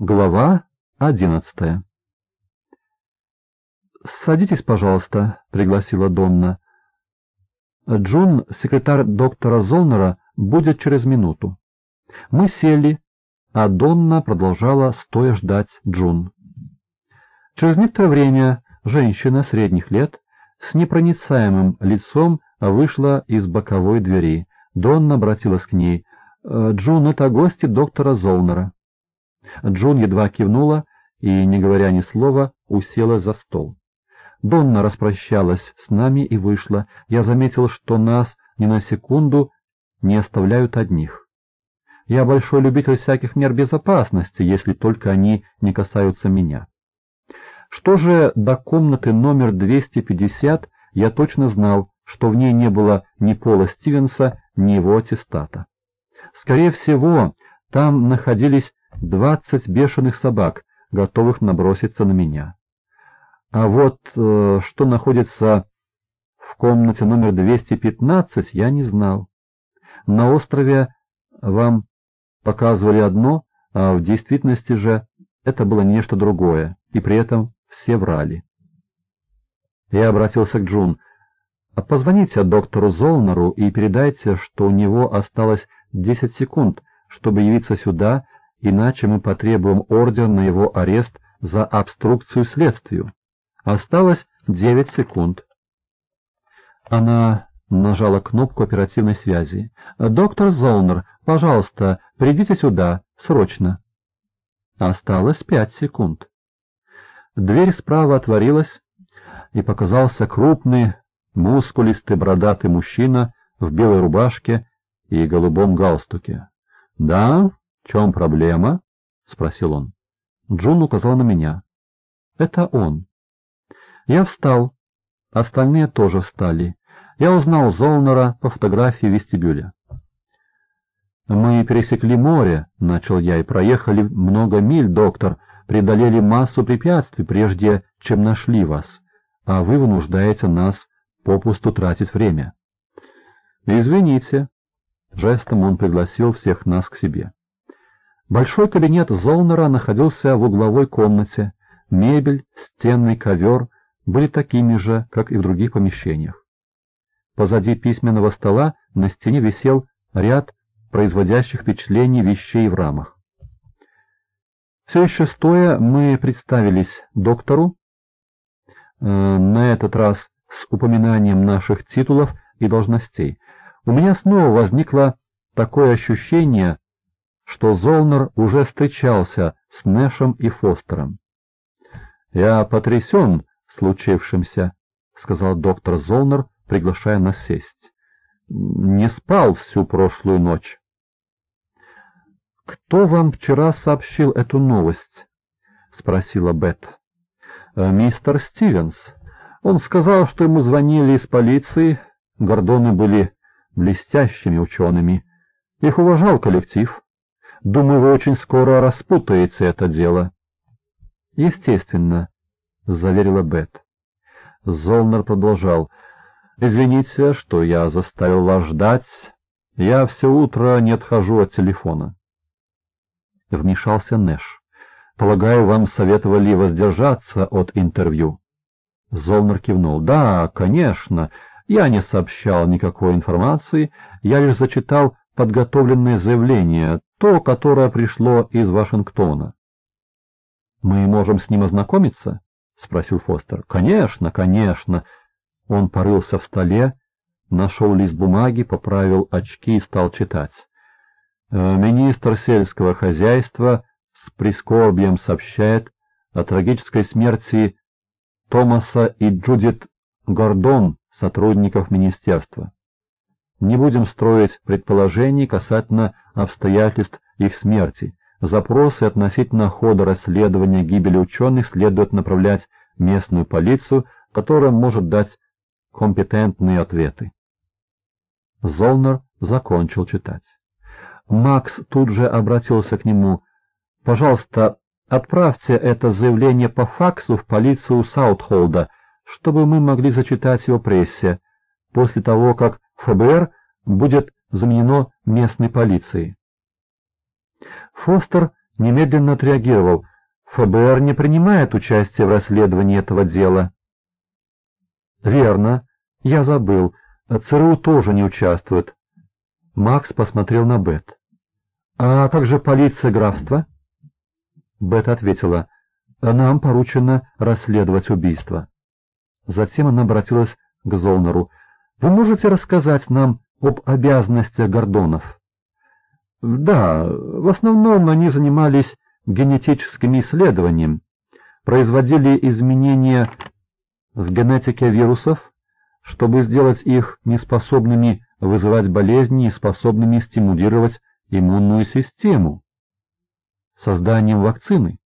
Глава одиннадцатая «Садитесь, пожалуйста», — пригласила Донна. «Джун, секретарь доктора Золнера, будет через минуту». Мы сели, а Донна продолжала стоя ждать Джун. Через некоторое время женщина средних лет с непроницаемым лицом вышла из боковой двери. Донна обратилась к ней. «Джун, это гости доктора Золнера». Джун едва кивнула и, не говоря ни слова, усела за стол. Донна распрощалась с нами и вышла. Я заметил, что нас ни на секунду не оставляют одних. Я большой любитель всяких мер безопасности, если только они не касаются меня. Что же до комнаты номер 250, я точно знал, что в ней не было ни Пола Стивенса, ни его аттестата. Скорее всего, там находились двадцать бешеных собак, готовых наброситься на меня. А вот э, что находится в комнате номер 215, я не знал. На острове вам показывали одно, а в действительности же это было нечто другое, и при этом все врали. Я обратился к Джун. «Позвоните доктору Золнеру и передайте, что у него осталось 10 секунд, чтобы явиться сюда иначе мы потребуем ордер на его арест за обструкцию следствию. Осталось девять секунд. Она нажала кнопку оперативной связи. «Доктор Золнер, пожалуйста, придите сюда, срочно». Осталось пять секунд. Дверь справа отворилась, и показался крупный, мускулистый, бородатый мужчина в белой рубашке и голубом галстуке. «Да, «В чем проблема?» — спросил он. Джун указал на меня. «Это он». Я встал. Остальные тоже встали. Я узнал Золнера по фотографии вестибюля. «Мы пересекли море», — начал я, — «и проехали много миль, доктор, преодолели массу препятствий, прежде чем нашли вас, а вы вынуждаете нас попусту тратить время». «Извините», — жестом он пригласил всех нас к себе. Большой кабинет Золнера находился в угловой комнате. Мебель, стенный ковер были такими же, как и в других помещениях. Позади письменного стола на стене висел ряд производящих впечатление вещей в рамах. Все еще стоя мы представились доктору, э, на этот раз с упоминанием наших титулов и должностей. У меня снова возникло такое ощущение, что Золнер уже встречался с Нэшем и Фостером. «Я потрясен случившимся», — сказал доктор Золнер, приглашая нас сесть. «Не спал всю прошлую ночь». «Кто вам вчера сообщил эту новость?» — спросила Бет. «Э, «Мистер Стивенс. Он сказал, что ему звонили из полиции. Гордоны были блестящими учеными. Их уважал коллектив». Думаю, вы очень скоро распутаете это дело. — Естественно, — заверила Бет. Золнер продолжал. — Извините, что я заставил вас ждать. Я все утро не отхожу от телефона. Вмешался Нэш. Полагаю, вам советовали воздержаться от интервью. Золнер кивнул. Да, конечно. Я не сообщал никакой информации, я лишь зачитал подготовленное заявление, то, которое пришло из Вашингтона. «Мы можем с ним ознакомиться?» — спросил Фостер. «Конечно, конечно!» Он порылся в столе, нашел лист бумаги, поправил очки и стал читать. «Э, Министр сельского хозяйства с прискорбием сообщает о трагической смерти Томаса и Джудит Гордон, сотрудников министерства. Не будем строить предположений касательно обстоятельств их смерти. Запросы относительно хода расследования гибели ученых следует направлять местную полицию, которая может дать компетентные ответы. Золнер закончил читать. Макс тут же обратился к нему. «Пожалуйста, отправьте это заявление по факсу в полицию Саутхолда, чтобы мы могли зачитать его прессе, после того, как ФБР будет заменено местной полицией. Фостер немедленно отреагировал. ФБР не принимает участие в расследовании этого дела. Верно, я забыл. ЦРУ тоже не участвует. Макс посмотрел на Бет. А как же полиция графства? Бет ответила. Нам поручено расследовать убийство. Затем она обратилась к Золнеру. Вы можете рассказать нам об обязанностях Гордонов? Да, в основном они занимались генетическим исследованием, производили изменения в генетике вирусов, чтобы сделать их неспособными вызывать болезни и способными стимулировать иммунную систему. Созданием вакцины.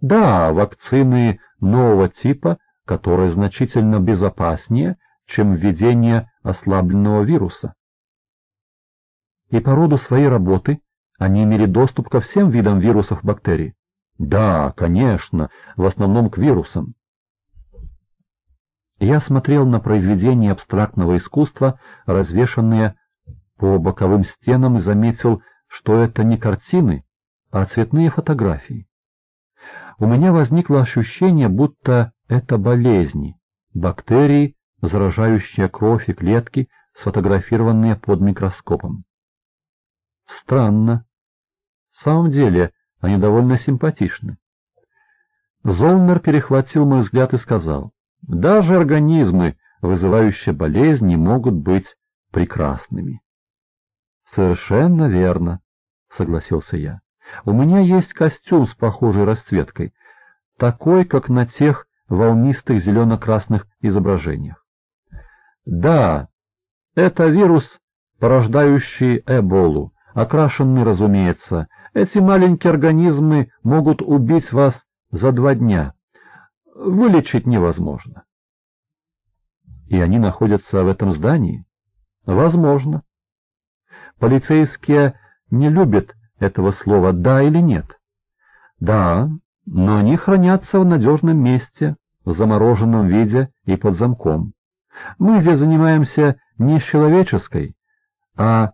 Да, вакцины нового типа, которые значительно безопаснее, чем введение ослабленного вируса. И по роду своей работы они имели доступ ко всем видам вирусов бактерий. Да, конечно, в основном к вирусам. Я смотрел на произведения абстрактного искусства, развешанные по боковым стенам, и заметил, что это не картины, а цветные фотографии. У меня возникло ощущение, будто это болезни, бактерии, заражающие кровь и клетки, сфотографированные под микроскопом. Странно. В самом деле, они довольно симпатичны. Золнер перехватил мой взгляд и сказал, «Даже организмы, вызывающие болезни, могут быть прекрасными». «Совершенно верно», — согласился я. «У меня есть костюм с похожей расцветкой, такой, как на тех волнистых зелено-красных изображениях. Да, это вирус, порождающий эболу, окрашенный, разумеется. Эти маленькие организмы могут убить вас за два дня. Вылечить невозможно. И они находятся в этом здании? Возможно. Полицейские не любят этого слова «да» или «нет». Да, но они хранятся в надежном месте, в замороженном виде и под замком. Мы здесь занимаемся не с человеческой, а,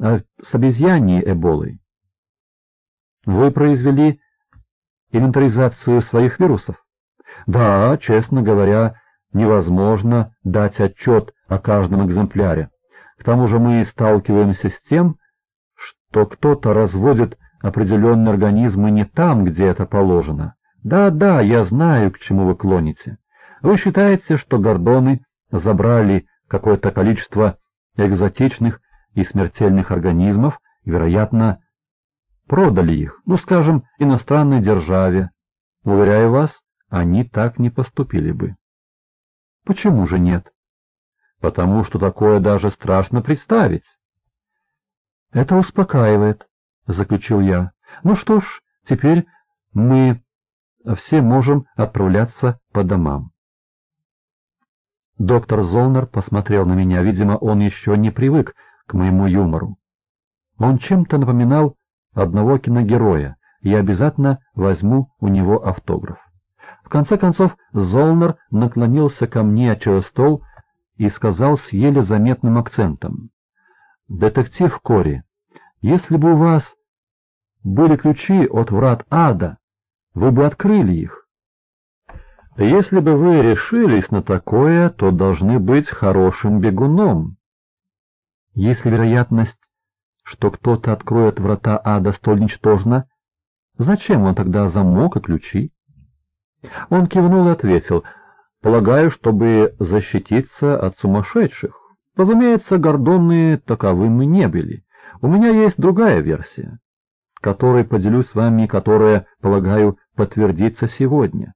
а с обезьяньей эболой. Вы произвели инвентаризацию своих вирусов? Да, честно говоря, невозможно дать отчет о каждом экземпляре. К тому же мы сталкиваемся с тем, что кто-то разводит определенные организмы не там, где это положено. Да-да, я знаю, к чему вы клоните. Вы считаете, что гордоны забрали какое-то количество экзотичных и смертельных организмов, вероятно, продали их, ну, скажем, иностранной державе. Уверяю вас, они так не поступили бы. Почему же нет? потому что такое даже страшно представить. — Это успокаивает, — заключил я. — Ну что ж, теперь мы все можем отправляться по домам. Доктор Золнер посмотрел на меня, видимо, он еще не привык к моему юмору. Он чем-то напоминал одного киногероя, я обязательно возьму у него автограф. В конце концов Золнер наклонился ко мне через стол и сказал с еле заметным акцентом. «Детектив Кори, если бы у вас были ключи от врат ада, вы бы открыли их. Если бы вы решились на такое, то должны быть хорошим бегуном. Если вероятность, что кто-то откроет врата ада столь ничтожна, зачем он тогда замок и ключи?» Он кивнул и ответил — Полагаю, чтобы защититься от сумасшедших. Разумеется, гордонные таковыми не были. У меня есть другая версия, которой поделюсь с вами, которая, полагаю, подтвердится сегодня.